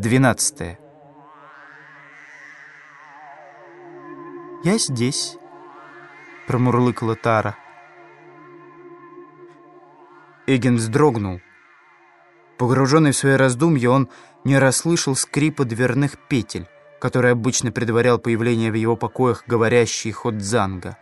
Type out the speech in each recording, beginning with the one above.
12. «Я здесь», — промурлыкала Тара. Эгин вздрогнул. Погруженный в свои раздумья, он не расслышал скрипа дверных петель, который обычно предварял появление в его покоях говорящий Ходзанга.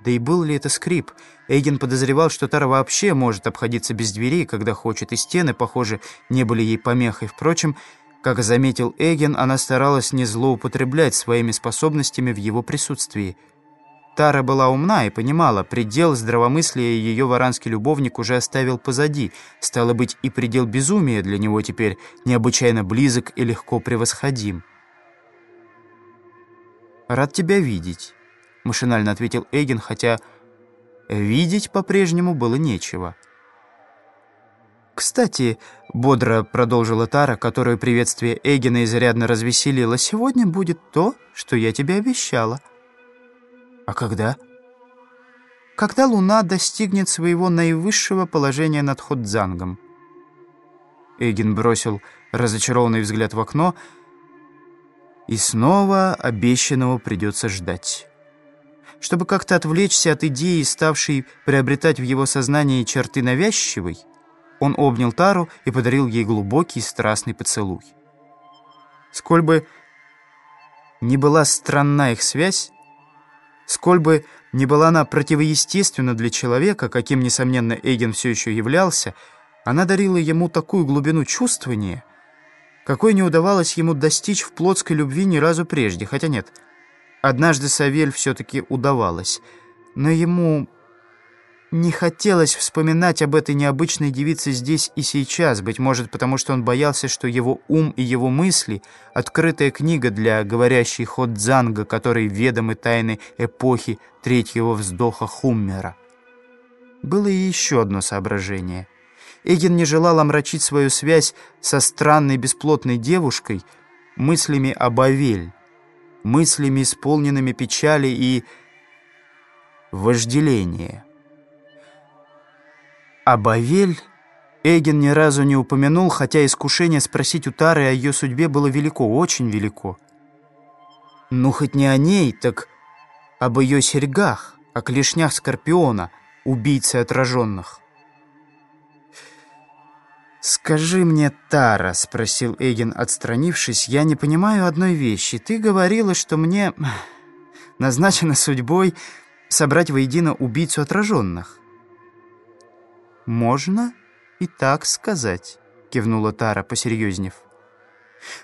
Да и был ли это скрип? Эйген подозревал, что Тара вообще может обходиться без дверей, когда хочет, и стены, похоже, не были ей помехой. Впрочем, как заметил Эйген, она старалась не злоупотреблять своими способностями в его присутствии. Тара была умна и понимала, предел здравомыслия ее варанский любовник уже оставил позади. Стало быть, и предел безумия для него теперь необычайно близок и легко превосходим. «Рад тебя видеть». — машинально ответил Эйген, хотя видеть по-прежнему было нечего. «Кстати», — бодро продолжила Тара, которую приветствие Эгена изрядно развеселило, «сегодня будет то, что я тебе обещала». «А когда?» «Когда Луна достигнет своего наивысшего положения над Ходзангом». Эгин бросил разочарованный взгляд в окно, и снова обещанного придется ждать. Чтобы как-то отвлечься от идеи, ставшей приобретать в его сознании черты навязчивой, он обнял Тару и подарил ей глубокий страстный поцелуй. Сколь бы ни была странна их связь, сколь бы ни была она противоестественна для человека, каким, несомненно, Эйген все еще являлся, она дарила ему такую глубину чувствования, какой не удавалось ему достичь в плотской любви ни разу прежде, хотя нет — Однажды Савель все-таки удавалось, но ему не хотелось вспоминать об этой необычной девице здесь и сейчас, быть может, потому что он боялся, что его ум и его мысли — открытая книга для говорящей Ходзанга, которой ведомы тайны эпохи третьего вздоха Хуммера. Было и еще одно соображение. Эгин не желал омрачить свою связь со странной бесплотной девушкой мыслями об Авель, мыслями, исполненными печали и вожделения. А Бавель Эгин ни разу не упомянул, хотя искушение спросить у Тары о ее судьбе было велико, очень велико. Ну, хоть не о ней, так об ее серьгах, о клешнях Скорпиона, убийцы отраженных. «Скажи мне, Тара», — спросил Эгин, отстранившись, — «я не понимаю одной вещи. Ты говорила, что мне назначено судьбой собрать воедино убийцу отраженных». «Можно и так сказать», — кивнула Тара, посерьезнев.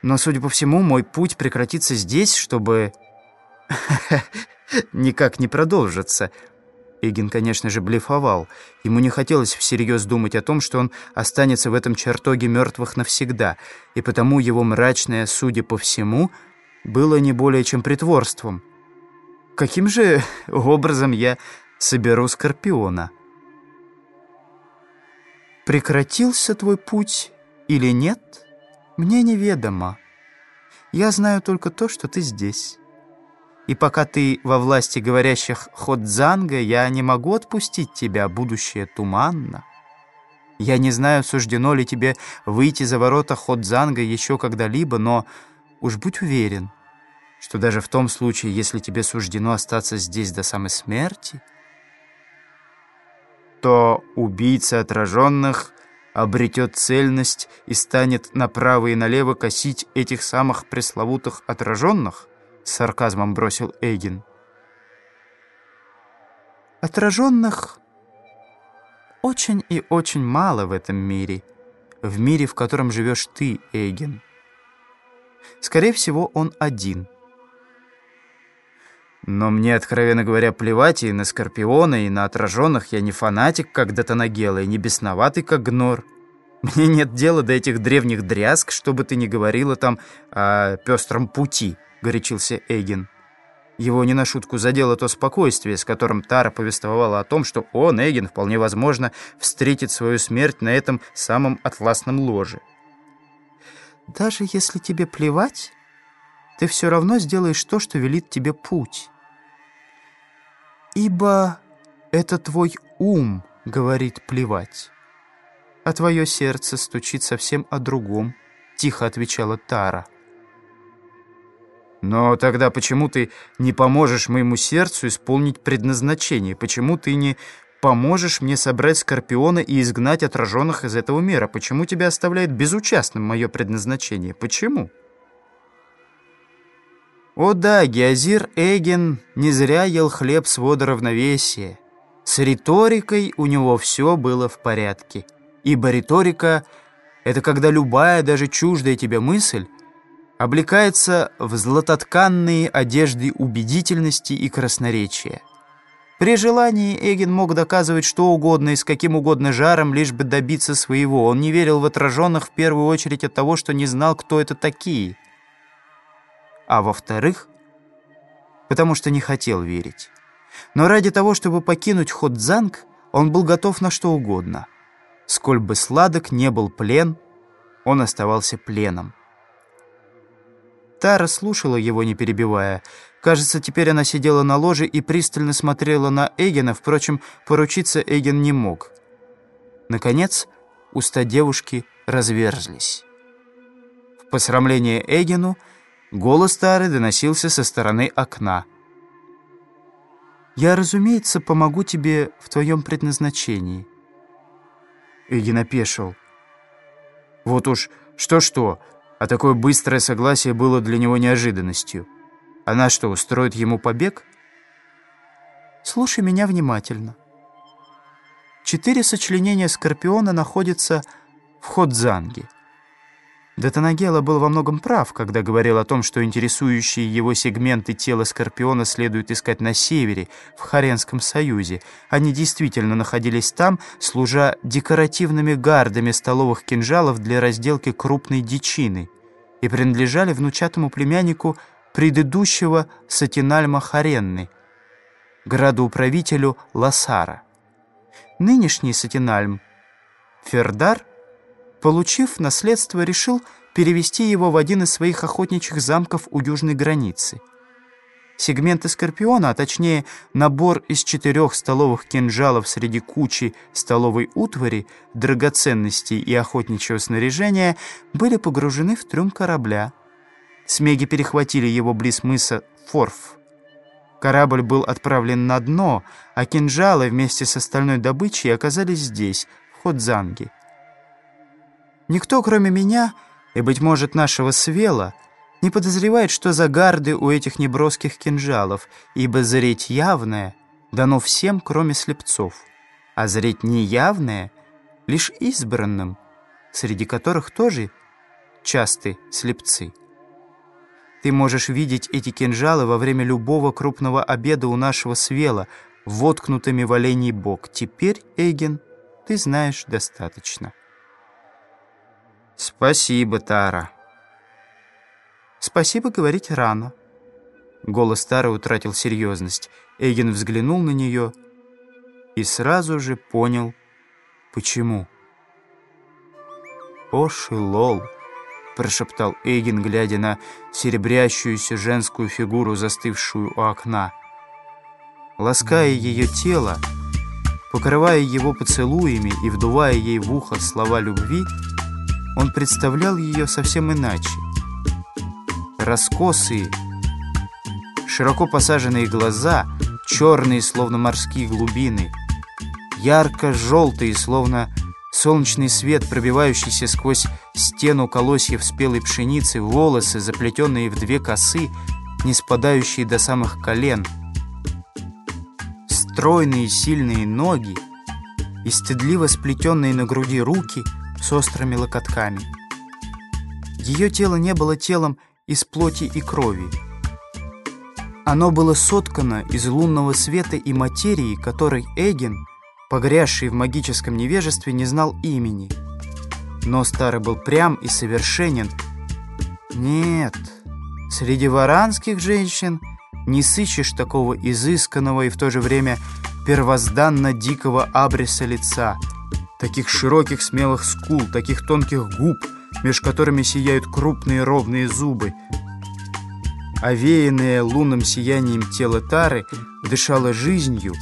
«Но, судя по всему, мой путь прекратится здесь, чтобы никак не продолжиться». Эгин, конечно же, блефовал. Ему не хотелось всерьез думать о том, что он останется в этом чертоге мертвых навсегда, и потому его мрачное, судя по всему, было не более чем притворством. Каким же образом я соберу Скорпиона? Прекратился твой путь или нет, мне неведомо. Я знаю только то, что ты здесь. И пока ты во власти говорящих Ходзанга, я не могу отпустить тебя, будущее туманно. Я не знаю, суждено ли тебе выйти за ворота Ходзанга еще когда-либо, но уж будь уверен, что даже в том случае, если тебе суждено остаться здесь до самой смерти, то убийца отраженных обретет цельность и станет направо и налево косить этих самых пресловутых отраженных? — с сарказмом бросил Эйгин. «Отраженных очень и очень мало в этом мире, в мире, в котором живешь ты, Эйгин. Скорее всего, он один». Но мне, откровенно говоря, плевать и на Скорпиона, и на отраженных. Я не фанатик, как Датанагела, и не бесноватый, как Гнор. Мне нет дела до этих древних дрязг, что бы ты ни говорила там о пестром пути». — горячился Эйген. Его не на шутку задело то спокойствие, с которым Тара повествовала о том, что он, Эйген, вполне возможно, встретит свою смерть на этом самом атласном ложе. «Даже если тебе плевать, ты все равно сделаешь то, что велит тебе путь. Ибо это твой ум говорит плевать, а твое сердце стучит совсем о другом». — тихо отвечала Тара. «Но тогда почему ты не поможешь моему сердцу исполнить предназначение? Почему ты не поможешь мне собрать Скорпиона и изгнать отраженных из этого мира? Почему тебя оставляет безучастным мое предназначение? Почему?» О да, Геозир Эгин не зря ел хлеб с водоравновесия. С риторикой у него все было в порядке. Ибо риторика — это когда любая, даже чуждая тебе мысль, облекается в златотканные одежды убедительности и красноречия. При желании Эгин мог доказывать что угодно и с каким угодно жаром, лишь бы добиться своего. Он не верил в отраженных в первую очередь от того, что не знал, кто это такие — а во-вторых, потому что не хотел верить. Но ради того, чтобы покинуть Ходзанг, он был готов на что угодно. Сколь бы сладок не был плен, он оставался пленом. Тара слушала его, не перебивая. Кажется, теперь она сидела на ложе и пристально смотрела на Эгена, впрочем, поручиться Эген не мог. Наконец, уста девушки разверзлись. В посрамление Эгену Голос Тары доносился со стороны окна. «Я, разумеется, помогу тебе в твоем предназначении». Эгин опешил. Вот уж что-что, а такое быстрое согласие было для него неожиданностью. Она что, устроит ему побег? Слушай меня внимательно. Четыре сочленения Скорпиона находятся в Ходзанге. Датанагела был во многом прав, когда говорил о том, что интересующие его сегменты тела Скорпиона следует искать на севере, в Харенском союзе. Они действительно находились там, служа декоративными гардами столовых кинжалов для разделки крупной дичины и принадлежали внучатому племяннику предыдущего Сатинальма Харенны, градоуправителю Ласара. Нынешний Сатинальм, Фердар – получив наследство, решил перевести его в один из своих охотничьих замков у южной границы. Сегменты Скорпиона, а точнее набор из четырех столовых кинжалов среди кучи столовой утвари, драгоценностей и охотничьего снаряжения, были погружены в трюм корабля. Смеги перехватили его близ мыса Форф. Корабль был отправлен на дно, а кинжалы вместе с остальной добычей оказались здесь, в Ходзанге. Никто, кроме меня и, быть может, нашего Свела, не подозревает, что за гарды у этих неброских кинжалов, ибо зреть явное дано всем, кроме слепцов, а зреть неявное лишь избранным, среди которых тоже часты слепцы. Ты можешь видеть эти кинжалы во время любого крупного обеда у нашего Свела, воткнутыми в оленей бок. Теперь, Эйген, ты знаешь достаточно. «Спасибо, Тара». «Спасибо говорить рано». Голос Тары утратил серьезность. Эйген взглянул на нее и сразу же понял, почему. «О, Шилол!» — прошептал Эйген, глядя на серебрящуюся женскую фигуру, застывшую у окна. Лаская ее тело, покрывая его поцелуями и вдувая ей в ухо слова любви, он представлял ее совсем иначе. Раскосые, широко посаженные глаза, черные, словно морские глубины, ярко-желтые, словно солнечный свет, пробивающийся сквозь стену колосьев спелой пшеницы, волосы, заплетенные в две косы, не спадающие до самых колен, стройные сильные ноги и стыдливо сплетенные на груди руки — с острыми локотками. Ее тело не было телом из плоти и крови. Оно было соткано из лунного света и материи, которой Эгин, погрязший в магическом невежестве, не знал имени. Но старый был прям и совершенен. Нет, среди варанских женщин не сыщешь такого изысканного и в то же время первозданно дикого абриса лица — таких широких смелых скул, таких тонких губ, меж которыми сияют крупные ровные зубы. Овеянное лунным сиянием тело Тары дышало жизнью,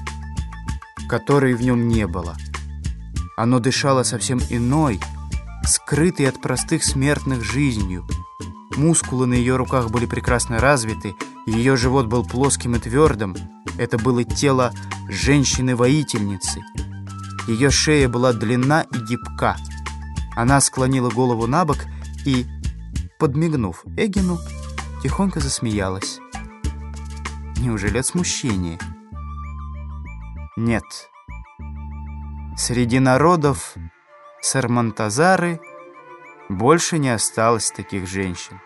которой в нем не было. Оно дышало совсем иной, скрытой от простых смертных жизнью. Мускулы на ее руках были прекрасно развиты, ее живот был плоским и твердым. Это было тело женщины-воительницы. Ее шея была длинна и гибка. Она склонила голову на бок и, подмигнув Эгину, тихонько засмеялась. Неужели от смущения? Нет. Среди народов Сармантазары больше не осталось таких женщин.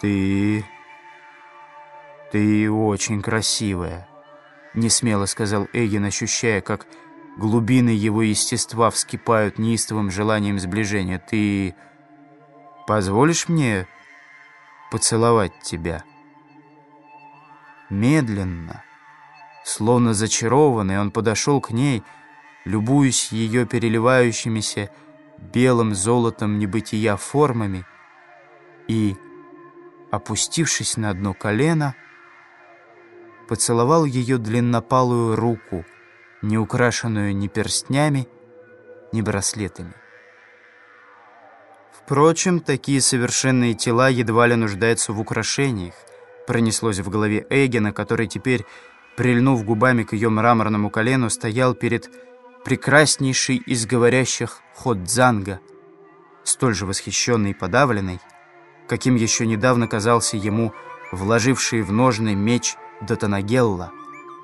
«Ты... ты очень красивая», — несмело сказал Эгин, ощущая, как глубины его естества вскипают неистовым желанием сближения. «Ты позволишь мне поцеловать тебя?» Медленно, словно зачарованный, он подошел к ней, любуясь ее переливающимися белым золотом небытия формами, и, опустившись на одно колено, поцеловал ее длиннопалую руку, не украшенную ни перстнями, ни браслетами. Впрочем, такие совершенные тела едва ли нуждаются в украшениях, пронеслось в голове Эгена, который теперь, прильнув губами к ее мраморному колену, стоял перед прекраснейший из говорящих Ходзанга, столь же восхищенный и подавленный, каким еще недавно казался ему вложивший в ножны меч Датанагелла,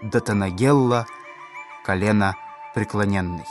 Датанагелла, колено преклоненный.